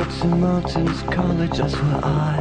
at St. Martin's College, that's where I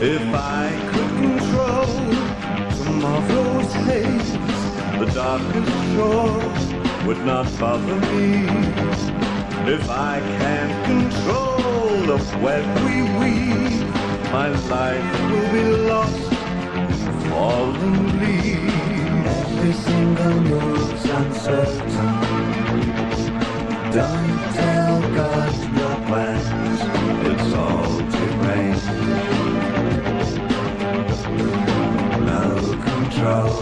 If I could control tomorrow's haze, the darkest shore would not bother me. If I can't control the web we weave, my life will be lost in falling leaves. Every single move's uncertain. Don't I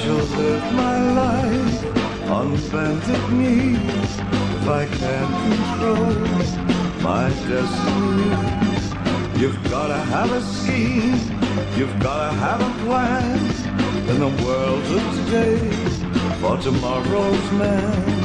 shall live my life on bended knee if I can't control my destiny. You've gotta have a scheme, you've gotta have a plan in the world of today for tomorrow's man.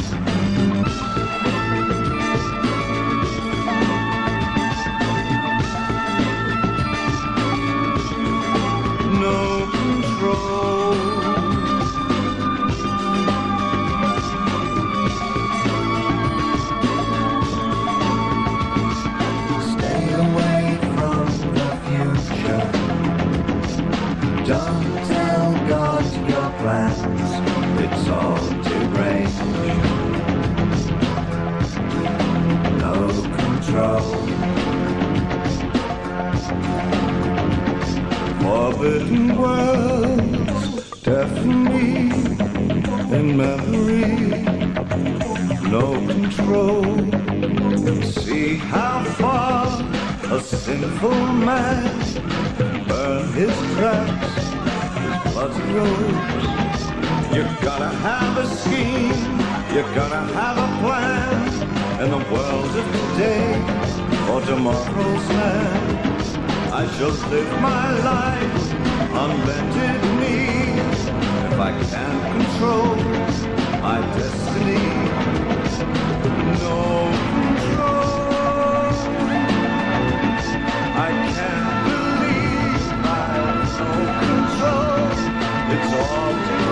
I shall live my life on bended knee if I can't control my destiny. No control. I can't believe I've no control. It's all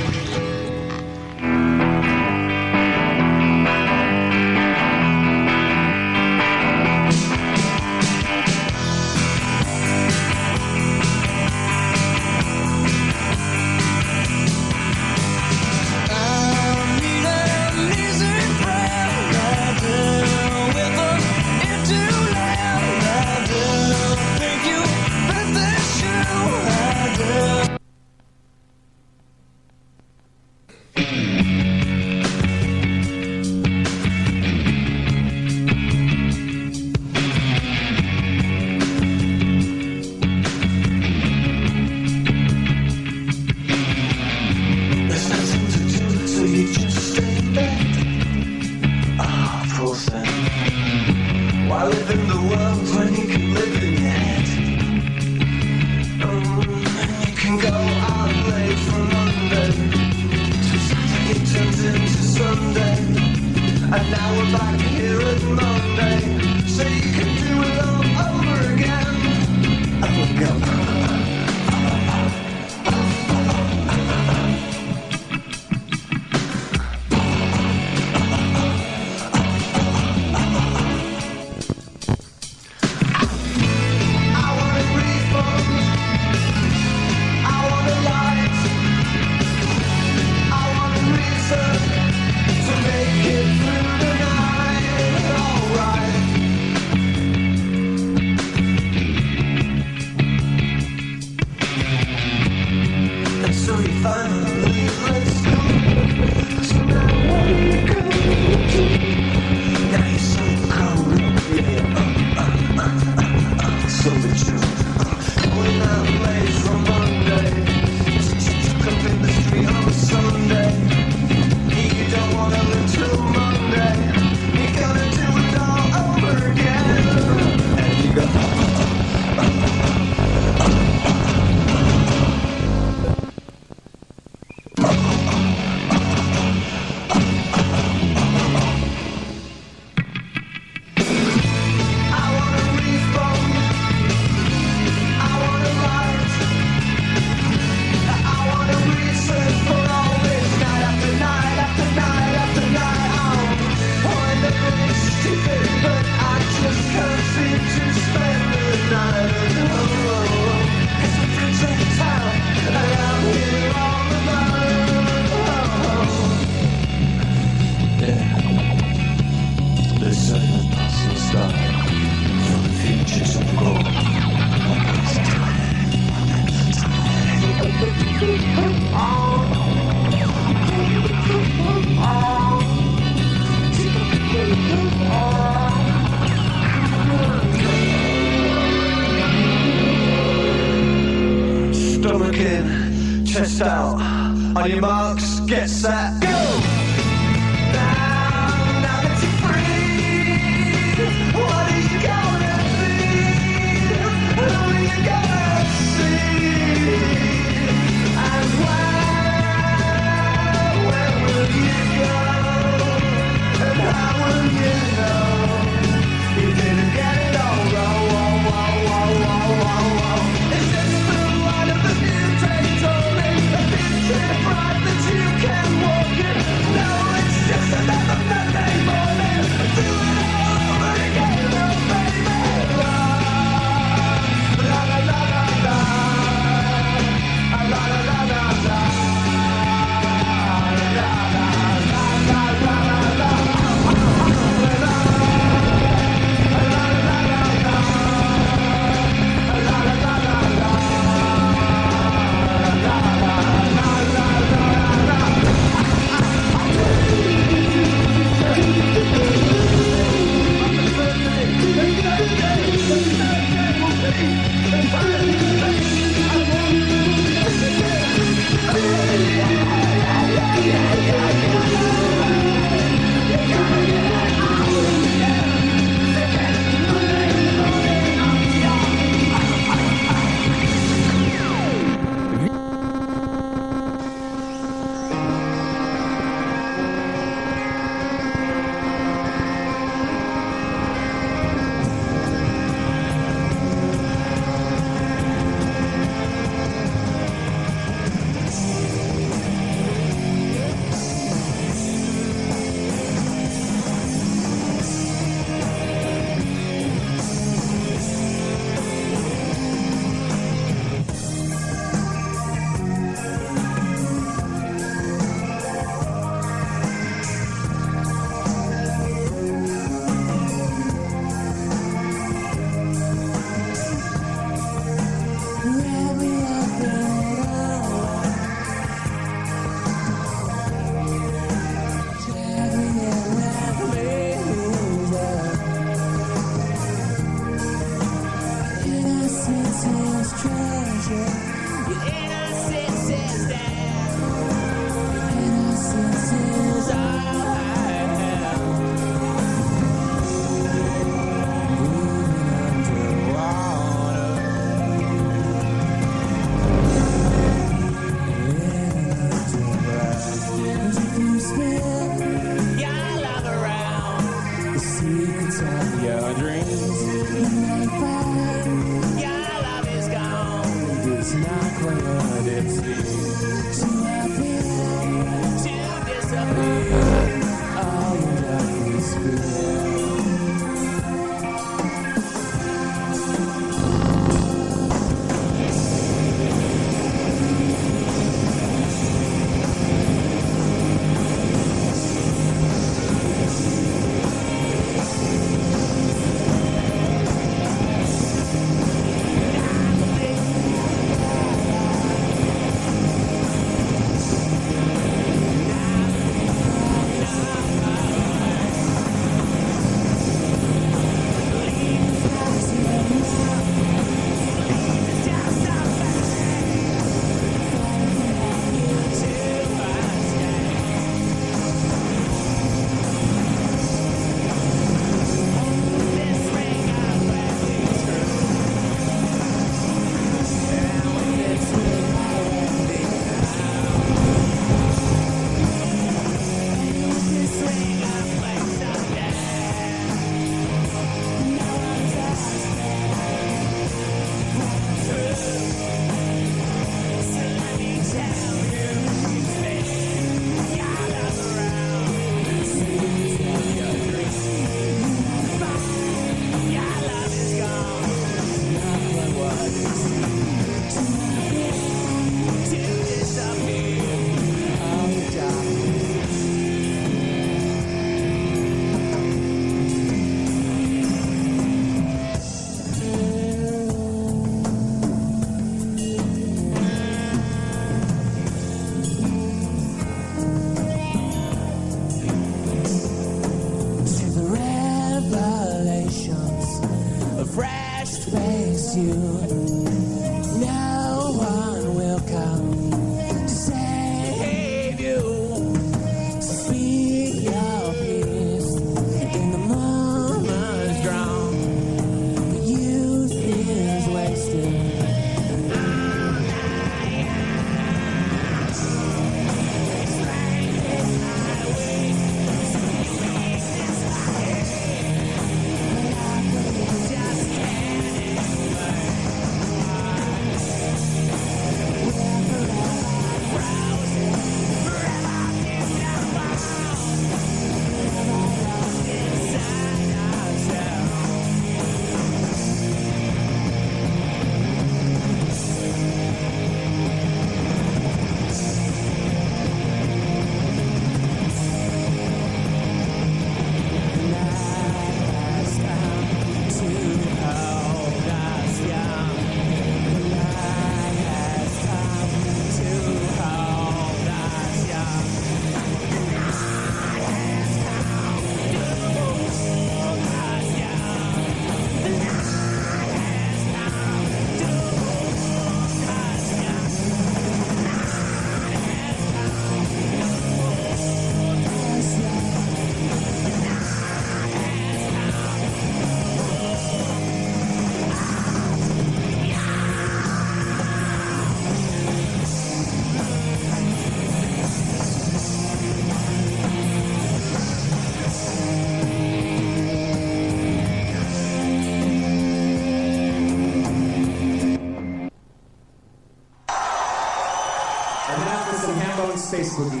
on Space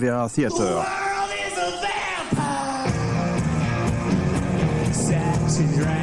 Rivera Theater. The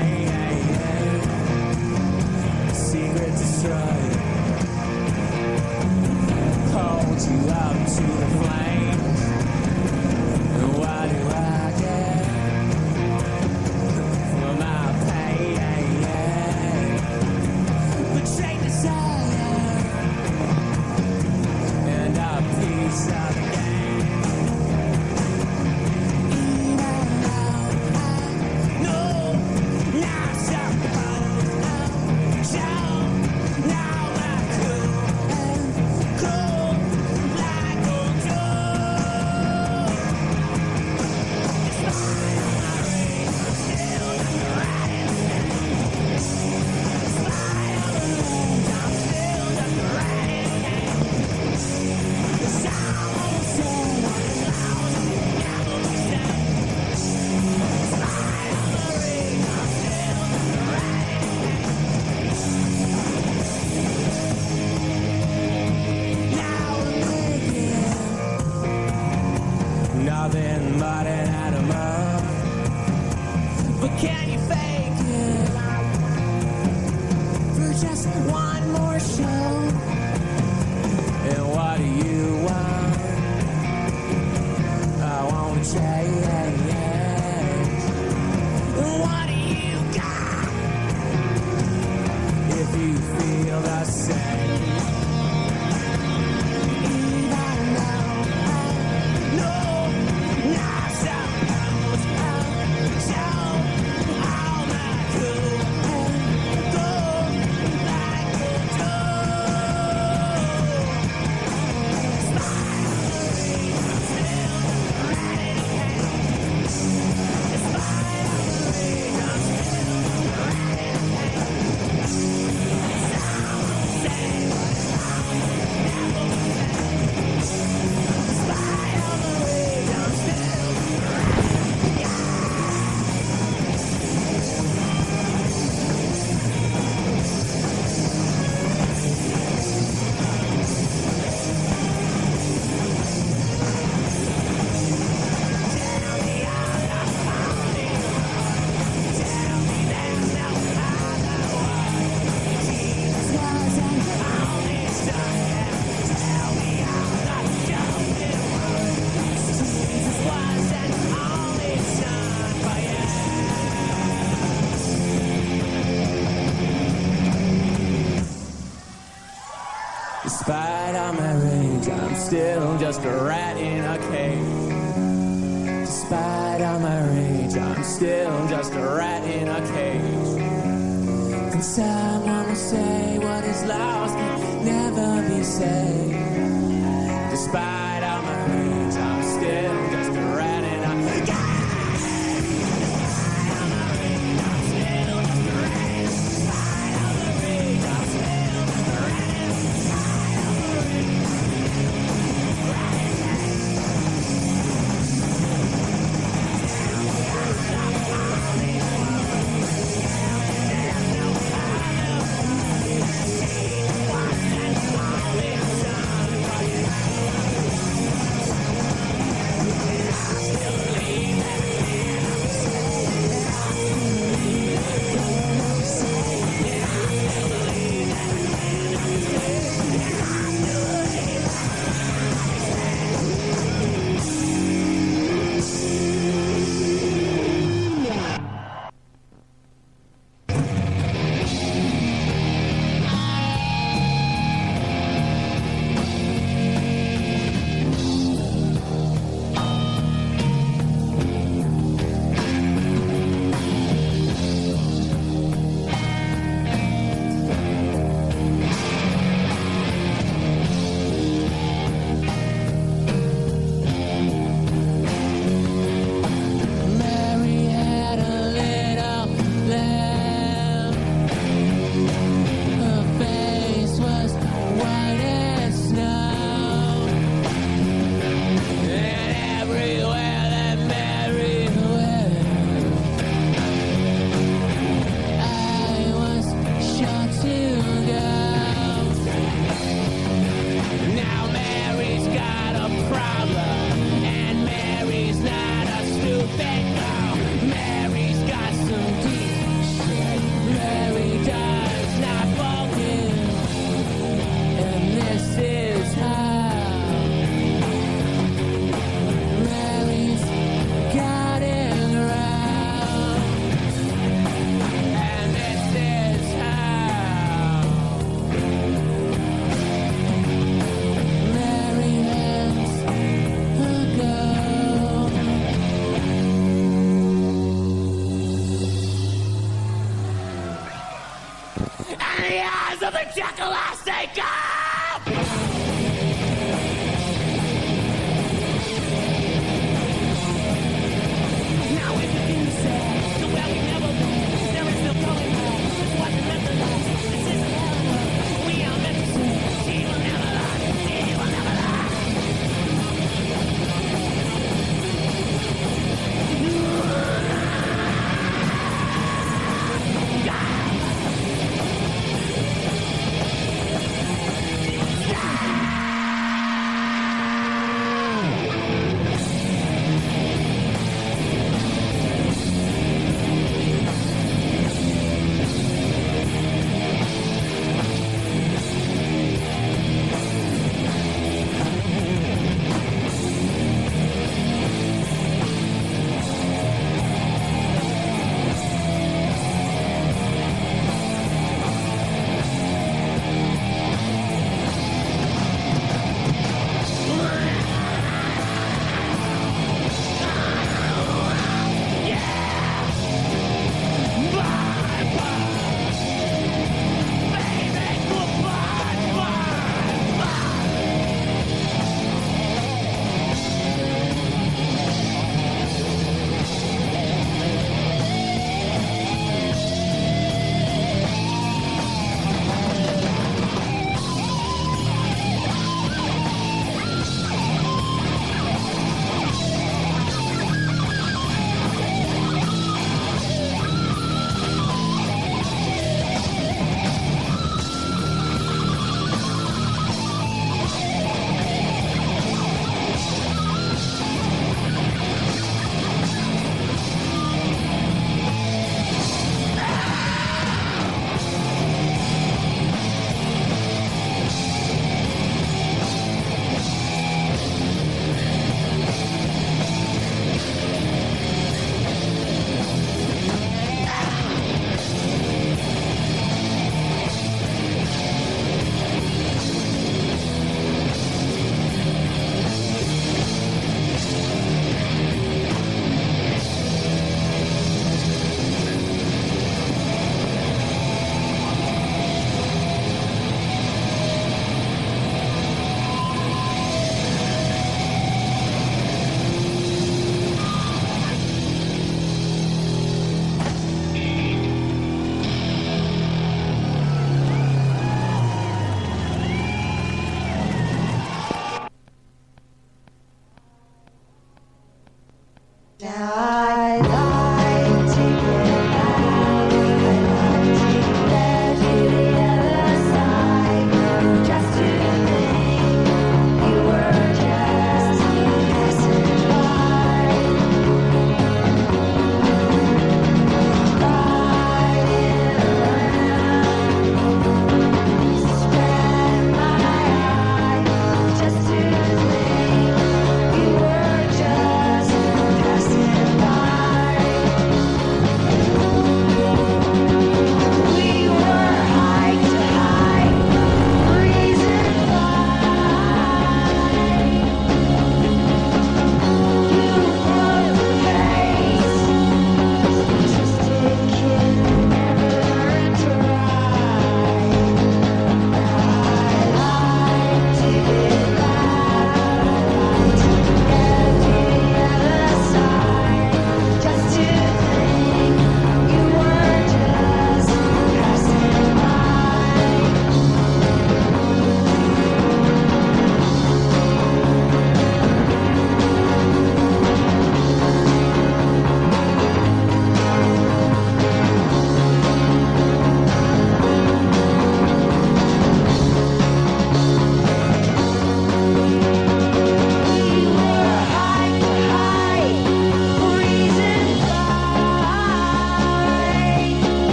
just a rat in a cage. Despite all my rage, I'm still just a rat in a cage. Inside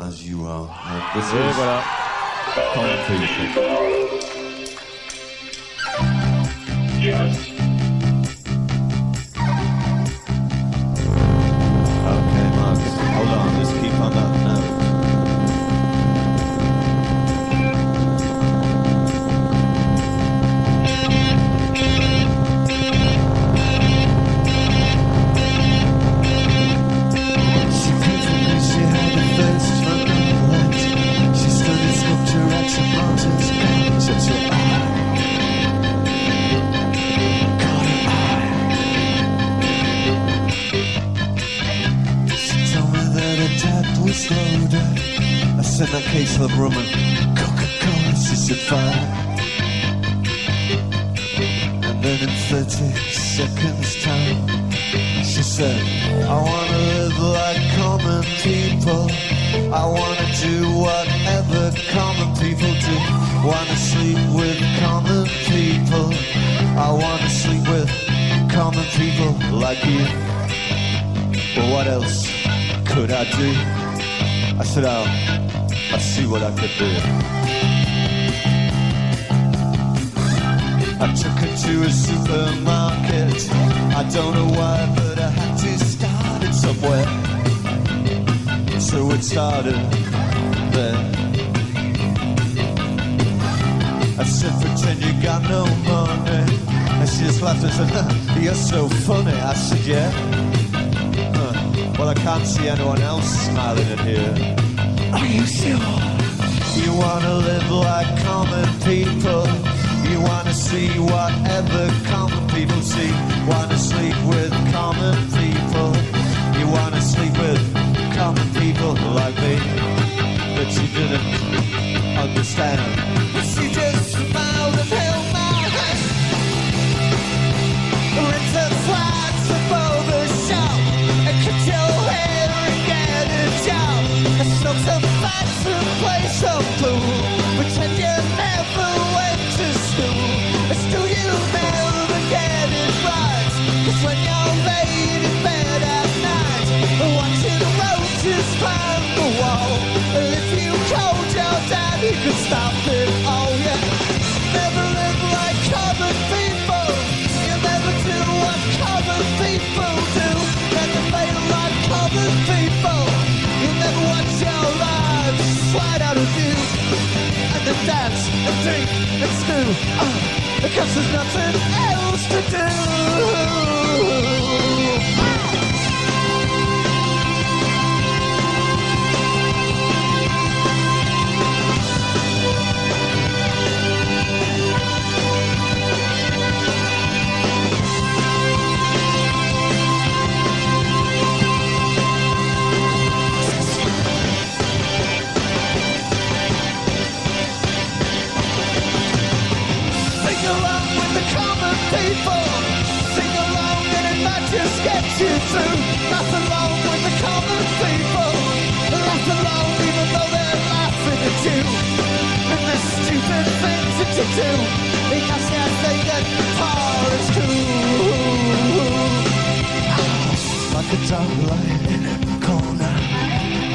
as you are. This is voilà. People like me. But she didn't understand. Could stop it, oh yeah. Never live like common people. You never do what common people do. Never feel like common people. You never watch your lives slide out of view. And then dance and drink and stew. Oh, because there's nothing else to do. Get you through. Laugh along with the common people. Laugh along even though they're laughing at you. And the stupid things that you do. Because yes, they get far as cool. Like a dog lying in a corner.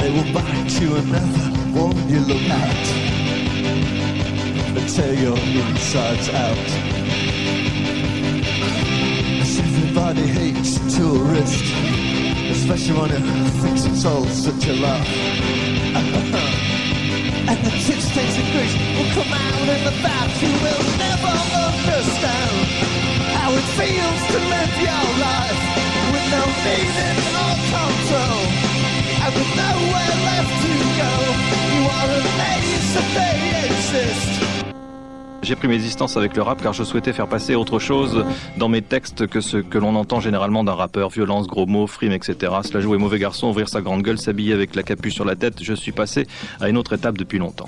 They will bite you and never warn you look out and tear your insides out. Everybody hates tourist, especially when it thinks it's all such a laugh. and the kids taste of Greece will come out in the back. You will never understand how it feels to live your life with no meaning or control. And with nowhere left to go, you are amazed that they exist. J'ai pris mes distances avec le rap car je souhaitais faire passer autre chose dans mes textes que ce que l'on entend généralement d'un rappeur. Violence, gros mots, frime, etc. Cela jouer mauvais garçon, ouvrir sa grande gueule, s'habiller avec la capuche sur la tête. Je suis passé à une autre étape depuis longtemps.